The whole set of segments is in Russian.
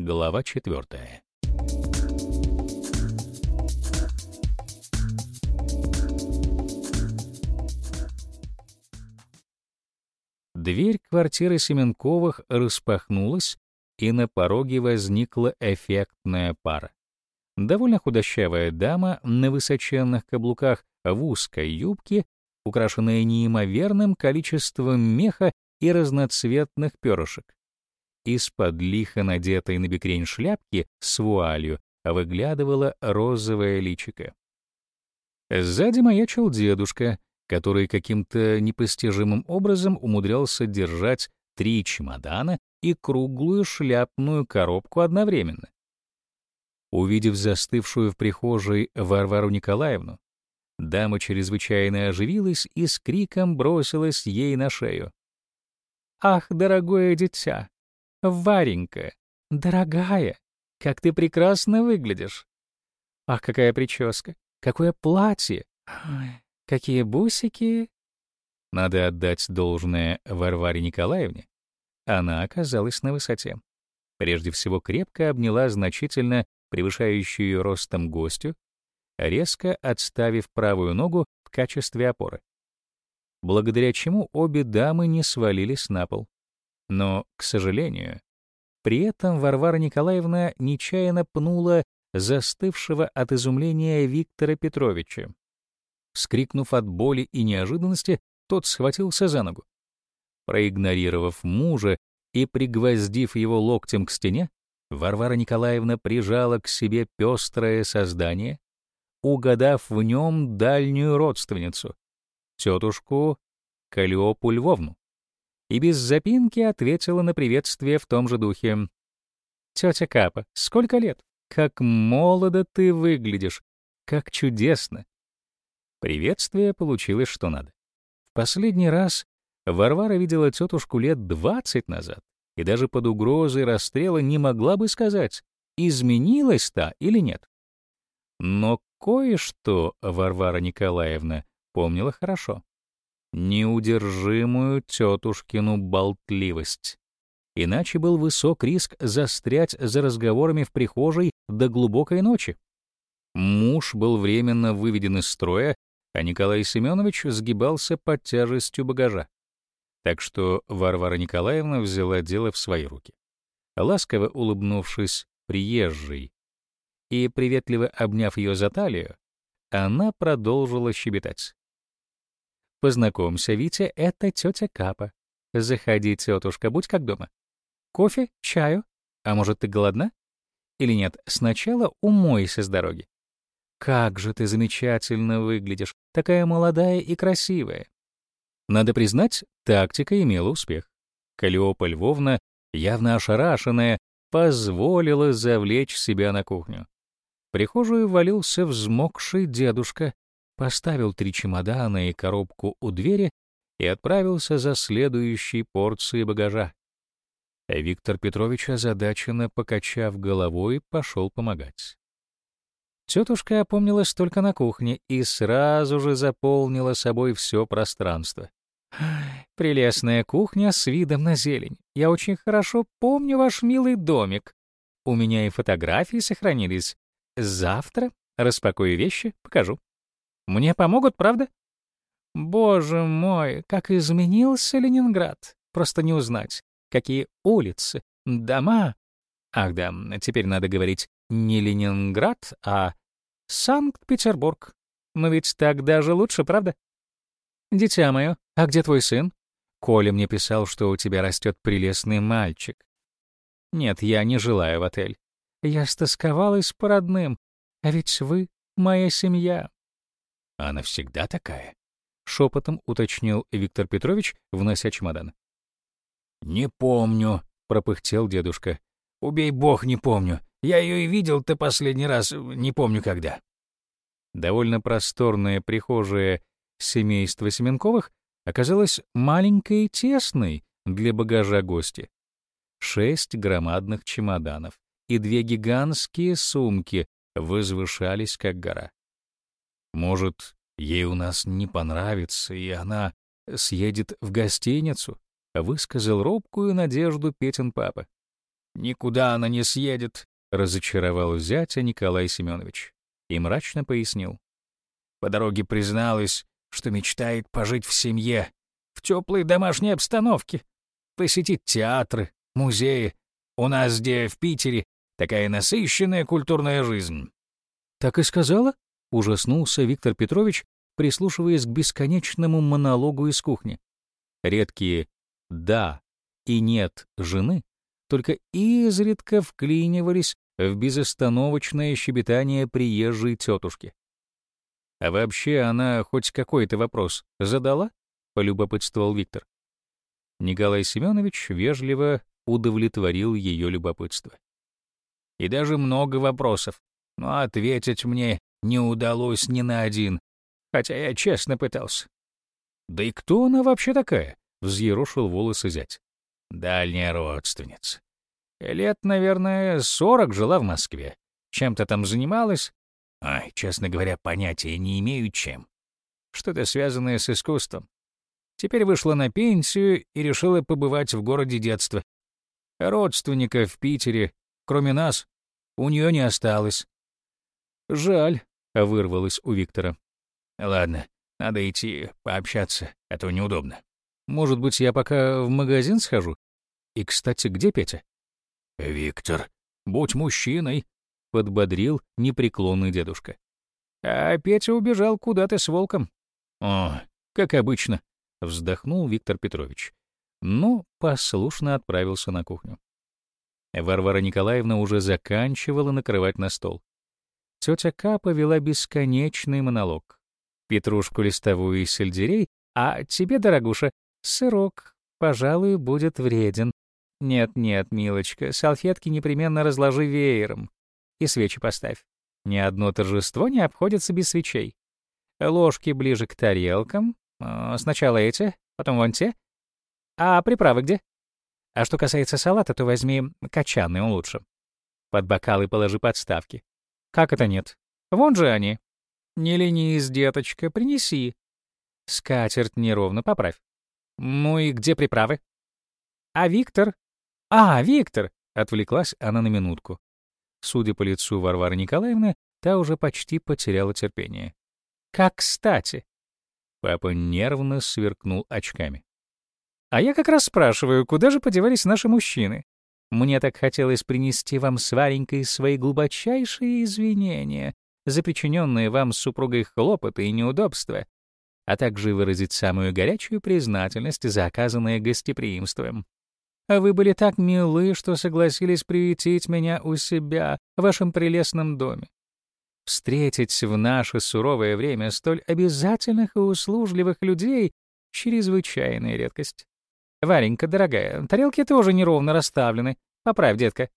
Глава четвертая. Дверь квартиры Семенковых распахнулась, и на пороге возникла эффектная пара. Довольно худощавая дама на высоченных каблуках в узкой юбке, украшенная неимоверным количеством меха и разноцветных перышек. Из-под лихо надетой на бекрень шляпки с вуалью выглядывала розовое личико. Сзади маячил дедушка, который каким-то непостижимым образом умудрялся держать три чемодана и круглую шляпную коробку одновременно. Увидев застывшую в прихожей Варвару Николаевну, дама чрезвычайно оживилась и с криком бросилась ей на шею. «Ах, дорогое дитя! Варенька! Дорогая! Как ты прекрасно выглядишь! Ах, какая прическа! Какое платье! какие бусики!» Надо отдать должное Варваре Николаевне. Она оказалась на высоте. Прежде всего крепко обняла значительно превышающую ее ростом гостю, резко отставив правую ногу в качестве опоры. Благодаря чему обе дамы не свалились на пол. Но, к сожалению, при этом Варвара Николаевна нечаянно пнула застывшего от изумления Виктора Петровича. Вскрикнув от боли и неожиданности, тот схватился за ногу. Проигнорировав мужа и пригвоздив его локтем к стене, Варвара Николаевна прижала к себе пестрое создание, угадав в нем дальнюю родственницу, тетушку Калиопу Львовну, и без запинки ответила на приветствие в том же духе. «Тетя Капа, сколько лет? Как молодо ты выглядишь! Как чудесно!» Приветствие получилось что надо. В последний раз Варвара видела тетушку лет двадцать назад, и даже под угрозой расстрела не могла бы сказать, изменилась та или нет. Но кое-что Варвара Николаевна помнила хорошо. Неудержимую тетушкину болтливость. Иначе был высок риск застрять за разговорами в прихожей до глубокой ночи. Муж был временно выведен из строя, а Николай Семенович сгибался под тяжестью багажа. Так что Варвара Николаевна взяла дело в свои руки. Ласково улыбнувшись приезжей и приветливо обняв ее за талию, она продолжила щебетать. «Познакомься, Витя, это тетя Капа. Заходи, тетушка, будь как дома. Кофе, чаю? А может, ты голодна? Или нет, сначала умойся с дороги. Как же ты замечательно выглядишь, такая молодая и красивая. Надо признать, тактика имела успех. Калиопа Львовна, явно ошарашенная, позволила завлечь себя на кухню. В прихожую валился взмокший дедушка, поставил три чемодана и коробку у двери и отправился за следующей порцией багажа. Виктор Петрович, озадаченно покачав головой, пошел помогать. Тетушка опомнилась только на кухне и сразу же заполнила собой все пространство. Прелестная кухня с видом на зелень. Я очень хорошо помню ваш милый домик. У меня и фотографии сохранились. Завтра распакую вещи, покажу. Мне помогут, правда? Боже мой, как изменился Ленинград. Просто не узнать. Какие улицы, дома. Ах да, теперь надо говорить не Ленинград, а Санкт-Петербург. Но ведь так даже лучше, правда? «Дитя мое, а где твой сын?» Коля мне писал, что у тебя растет прелестный мальчик. Нет, я не желаю в отель. Я стосковалась по родным, а ведь вы — моя семья. Она всегда такая? Шепотом уточнил Виктор Петрович, внося чемодан. Не помню, пропыхтел дедушка. Убей бог, не помню. Я ее и видел-то последний раз, не помню когда. Довольно просторная прихожая Семейство Семенковых оказалось маленькой и тесной для багажа гости. Шесть громадных чемоданов и две гигантские сумки возвышались как гора. Может, ей у нас не понравится, и она съедет в гостиницу, высказал робкую надежду Петин папа. Никуда она не съедет, разочаровал зятя Николай Семенович и мрачно пояснил. По дороге призналась, что мечтает пожить в семье, в теплой домашней обстановке, посетить театры, музеи. У нас где в Питере такая насыщенная культурная жизнь. Так и сказала? Ужаснулся Виктор Петрович, прислушиваясь к бесконечному монологу из кухни. Редкие «да» и «нет» жены только изредка вклинивались в безостановочное щебетание приезжей тетушки. «А вообще она хоть какой-то вопрос задала?» — полюбопытствовал Виктор. Николай Семенович вежливо удовлетворил ее любопытство. «И даже много вопросов, но ответить мне не удалось ни на один, хотя я честно пытался». «Да и кто она вообще такая?» — взъерошил волосы зять. Дальняя родственница. Лет, наверное, сорок жила в Москве. Чем-то там занималась. Ай, честно говоря, понятия не имею чем. Что-то связанное с искусством. Теперь вышла на пенсию и решила побывать в городе детства. Родственника в Питере, кроме нас, у нее не осталось. «Жаль», — вырвалось у Виктора. «Ладно, надо идти пообщаться, а то неудобно». Может быть, я пока в магазин схожу? И, кстати, где Петя? Виктор, будь мужчиной, подбодрил непреклонный дедушка. А Петя убежал куда-то с волком. О, как обычно, вздохнул Виктор Петрович. Но послушно отправился на кухню. Варвара Николаевна уже заканчивала накрывать на стол. Тетя К повела бесконечный монолог. Петрушку листовую и сельдерей, а тебе, дорогуша, Сырок, пожалуй, будет вреден. Нет-нет, милочка, салфетки непременно разложи веером. И свечи поставь. Ни одно торжество не обходится без свечей. Ложки ближе к тарелкам. Сначала эти, потом вон те. А приправы где? А что касается салата, то возьми качанный, он лучше. Под бокалы положи подставки. Как это нет? Вон же они. Не ленись, деточка, принеси. Скатерть неровно поправь. «Ну и где приправы?» «А Виктор?» «А, Виктор!» — отвлеклась она на минутку. Судя по лицу Варвары Николаевны, та уже почти потеряла терпение. «Как кстати!» Папа нервно сверкнул очками. «А я как раз спрашиваю, куда же подевались наши мужчины? Мне так хотелось принести вам с Варенькой свои глубочайшие извинения за причиненные вам супругой хлопоты и неудобства, а также выразить самую горячую признательность за оказанное гостеприимство. А вы были так милы, что согласились приютить меня у себя, в вашем прелестном доме. Встретить в наше суровое время столь обязательных и услужливых людей — чрезвычайная редкость. Варенька, дорогая, тарелки тоже неровно расставлены. Поправь, детка.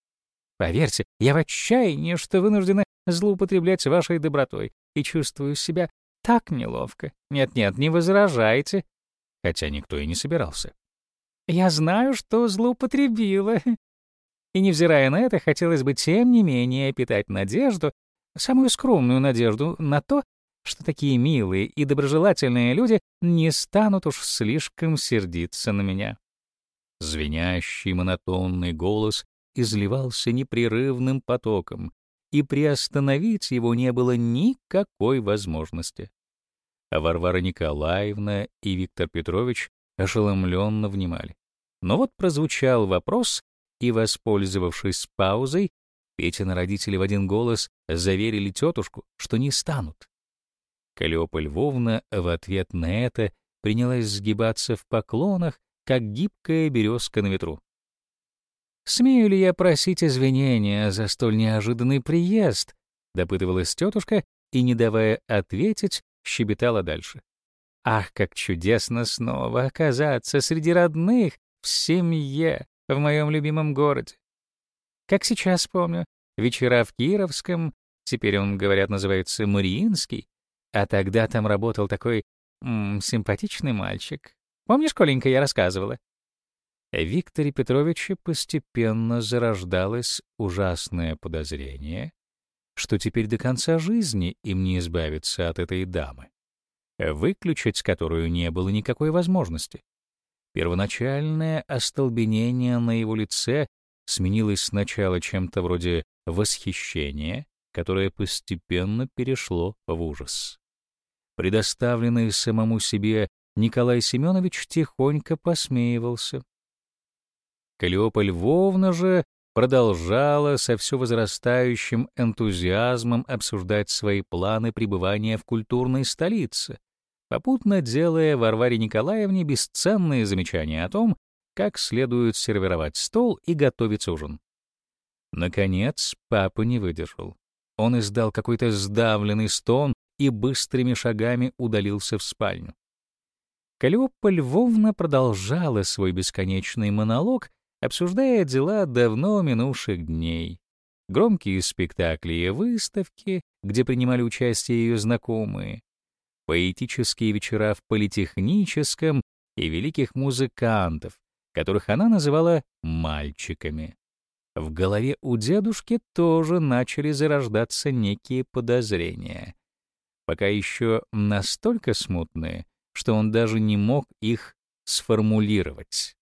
Поверьте, я в отчаянии, что вынуждена злоупотреблять вашей добротой и чувствую себя так неловко. Нет-нет, не возражайте. Хотя никто и не собирался. Я знаю, что злоупотребила. И, невзирая на это, хотелось бы тем не менее питать надежду, самую скромную надежду на то, что такие милые и доброжелательные люди не станут уж слишком сердиться на меня. Звенящий монотонный голос изливался непрерывным потоком, и приостановить его не было никакой возможности. А Варвара Николаевна и Виктор Петрович ошеломленно внимали. Но вот прозвучал вопрос, и, воспользовавшись паузой, Петины родители в один голос заверили тетушку, что не станут. Калиопа Львовна в ответ на это принялась сгибаться в поклонах, как гибкая березка на ветру. «Смею ли я просить извинения за столь неожиданный приезд?» — допытывалась тетушка и, не давая ответить, щебетала дальше. «Ах, как чудесно снова оказаться среди родных, в семье, в моем любимом городе! Как сейчас помню, вечера в Кировском, теперь он, говорят, называется Мариинский, а тогда там работал такой м -м, симпатичный мальчик. Помнишь, Коленька, я рассказывала? Викторе Петровиче постепенно зарождалось ужасное подозрение, что теперь до конца жизни им не избавиться от этой дамы, выключить которую не было никакой возможности. Первоначальное остолбенение на его лице сменилось сначала чем-то вроде восхищения, которое постепенно перешло в ужас. Предоставленный самому себе Николай Семенович тихонько посмеивался. Калиопа Львовна же продолжала со все возрастающим энтузиазмом обсуждать свои планы пребывания в культурной столице, попутно делая Варваре Николаевне бесценные замечания о том, как следует сервировать стол и готовить ужин. Наконец, папа не выдержал. Он издал какой-то сдавленный стон и быстрыми шагами удалился в спальню. Калиопа Львовна продолжала свой бесконечный монолог, обсуждая дела давно минувших дней. Громкие спектакли и выставки, где принимали участие ее знакомые, поэтические вечера в политехническом и великих музыкантов, которых она называла «мальчиками». В голове у дедушки тоже начали зарождаться некие подозрения, пока еще настолько смутные, что он даже не мог их сформулировать.